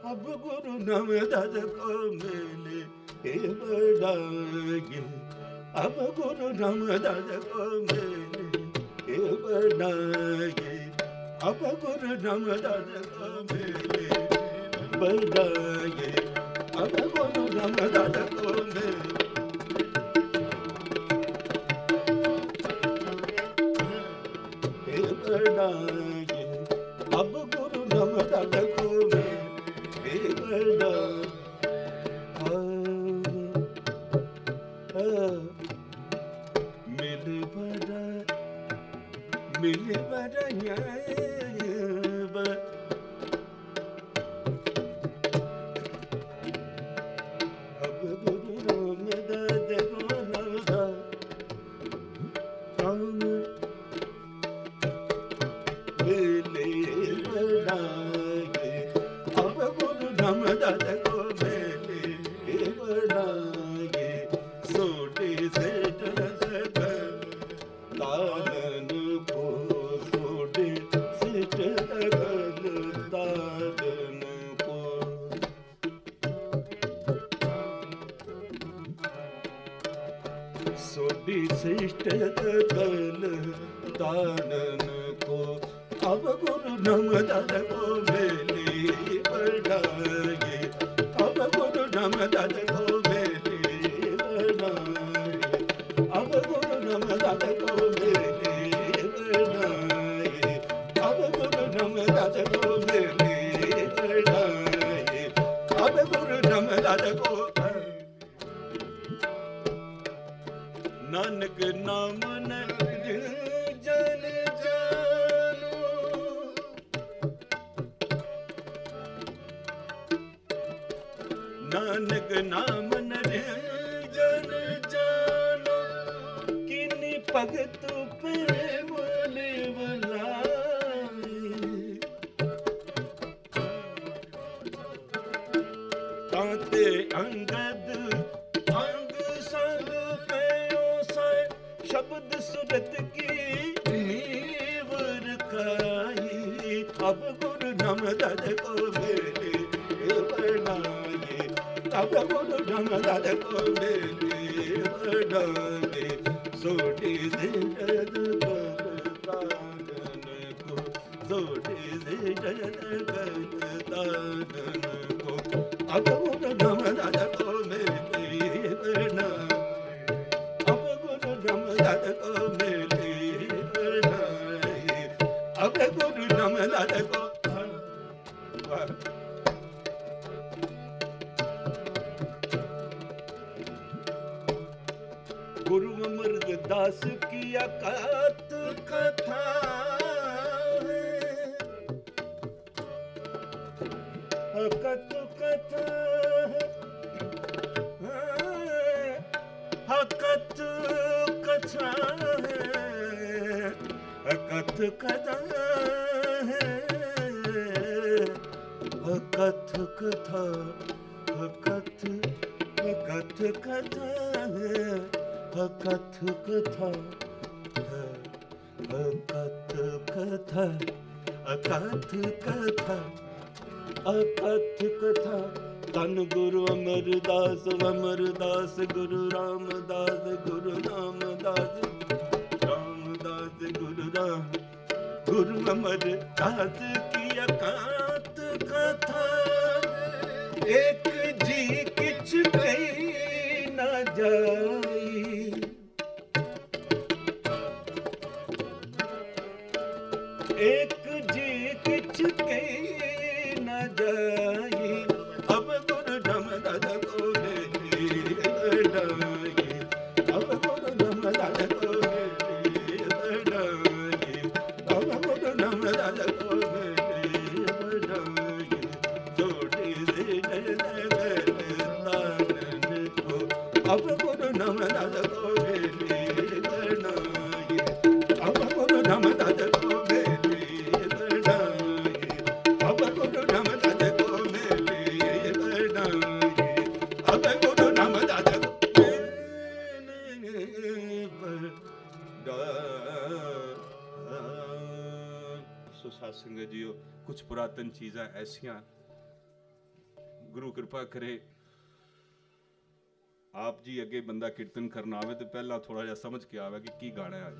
ਅਬ ਗੁਰੂ ਨਮਦਦ ਕੋ ਮਿਲੇ ਇਹ ਬੜਾਗੇ ਅਬ ਗੁਰੂ ਨਮਦਦ ਕੋ ਮਿਲੇ ਇਹ ਬੜਾਗੇ ਅਬ ਗੁਰੂ ਨਮਦਦ ਕੋ ਮਿਲੇ ਬੜਾਗੇ ਕੋ ਮਿਲੇ ਮਿਲ ਸੋਡੀ ਸਿਸ਼ਟ ਕਲ ਤਾਰਨ ਕੋ ਅਬ ਗੁਰੂ ਨਮਦਦ ਕੋ ਮੇਲੀ ਬੜਾਏ ਅਬ ਗੁਰੂ ਨਮਦਦ ਕੋ ਮੇਲੀ ਬੜਾਏ ਅਬ ਗੁਰੂ ਨਮਦਦ ਕੋ ਮੇਲੀ ਬੜਾਏ ਅਬ ਗੁਰੂ ਨਮਦਦ ਕੋ ਮੇਲੀ ਬੜਾਏ ਅਬ ਗੁਰੂ ਨਮਦਦ ਨਾਨਕ ਨਾਮ ਨਰ ਜਨ ਜਾਨੋ। ਨਾਨਕ ਨਾਮ ਨਰ ਜਨ ਜਾਨੋ। ਕਿਨੀ ਭਗਤ ਪ੍ਰੇਮ ਲਿਵਲਾਈ ਕਾਂਤੇ ਅੰਗਦ ਸ਼ਬਦ ਸੁਰਤ ਕੀ ਨੀਵ ਰਖਾਈ ਅਬ ਗੁਰ ਨਮਦਦ ਕੋ ਮੇਲੇ ਬਣਾਏ ਅਬ ਗੁਰ ਨਮਦਦ ਕੋ ਮੇਲੇ ਬਣਾਏ ਸੋਟੀ ਜ਼ਿੰਦਦ ਬਤਾਨ ਕੋ, ਸੋਟੀ ਜ਼ਿੰਦਦ ਬਤਾਨ ਕੋ। ਅਬ ਗੁਰ ਨਮਦਦ ਕੋ ਮੇਲੇ ਗੁਰੂ ਨਮਦਦ ਅਮਰਦਾਸ ਕੀ ਅਕਾਤ ਕਥਾ ਹੈ ਅਕਤ ਕਥਾ ਹੈ ਹਕਤ ਹੈ ਹਕਤ ਕਥਾ ਹੈ ਹਕਤ ਕਥਾ ਹਕਤ ਹਕਤ ਕਥਾ ਹੈ ਹਕਤ ਕਥਾ ਹੈ ਕਥਾ ਅਕਥ ਕਥਾ ਅਕਥ ਕਥਾ। ਤਨ ਗੁਰੂ ਅਮਰਦਾਸ ਅਮਰਦਾਸ ਗੁਰੂ ਰਾਮਦਾਸ ਗੁਰੂ ਰਾਮਦਾਸ ਰਾਮਦਾਸ ਗੁਰੂ ਰਾਮ। ਗੁਰੂ ਅਮਰਦਾਸ ਕੀ ਅਕਾਤ ਕਥਾ ਇੱਕ ਜੀ ਕਿਛ ਕਹੀ ਨਾ ਜਾਈ। ਇੱਕ ਸੋ ਸਾਧ ਸੰਗਤ ਜੀਓ, ਕੁਝ ਪੁਰਾਤਨ ਚੀਜ਼ਾਂ ਐਸੀਆਂ। ਗੁਰੂ ਕਿਰਪਾ ਕਰੇ, ਆਪ ਜੀ ਅੱਗੇ ਬੰਦਾ ਕੀਰਤਨ ਕਰਨ ਆਵੇ ਤੇ ਪਹਿਲਾਂ ਥੋੜਾ ਜਿਹਾ ਸਮਝ ਕੇ ਆਵੇ ਕਿ ਕੀ ਗਾਣਾ ਹੈ ਅੱਜ।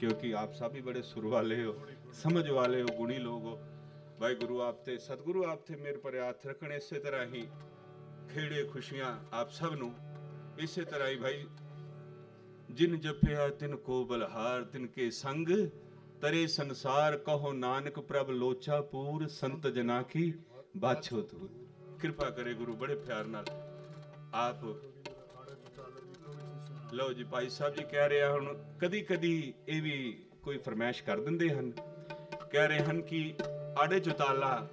ਕਿਉਂਕਿ ਆਪ ਸਭ ਹੀ ਬੜੇ ਸੁਰ ਵਾਲੇ ਹੋ, ਸਮਝ ਵਾਲੇ ਹੋ, ਗੁਣੀ ਲੋਕ ਹੋ। ਵਾਹਿਗੁਰੂ ਆਪ ਤੇ, ਸਤਿਗੁਰੂ ਆਪ ਤੇ ਮੇਰੇ ਪਰ ਹੱਥ ਰੱਖਣ, ਇਸੇ ਤਰ੍ਹਾਂ ਹੀ ਖੇੜੇ ਖੁਸ਼ੀਆਂ ਆਪ ਸਭ ਨੂੰ, ਇਸੇ ਤਰ੍ਹਾਂ ਹੀ ਭਾਈ ਜਿਨ ਜਪਿਆ ਤਿਨ ਕੋ ਬਲਹਾਰ, ਤਿਨ ਕੇ ਸੰਗ, ਤਰੇ ਸੰਸਾਰ ਕਹੋ ਨਾਨਕ ਪ੍ਰਭ ਲੋਚਾ ਪੂਰ, ਸੰਤ ਜਨਾ ਕੀ ਬਾਛੋ ਤੂਰ। ਕਿਰਪਾ ਕਰੇ ਗੁਰੂ, ਬੜੇ ਪਿਆਰ ਨਾਲ ਆਪ। ਲਓ ਜੀ, ਭਾਈ ਸਾਹਿਬ ਜੀ ਕਹਿ ਰਿਹਾ ਹੁਣ ਕਦੀ ਕਦੀ ਇਹ ਵੀ ਕੋਈ ਫਰਮਾਇਸ਼ ਕਰ ਦਿੰਦੇ ਹਨ। ਕਹਿ ਰਹੇ ਹਨ ਕਿ ਆੜੇ ਚੁਤਾਲਾ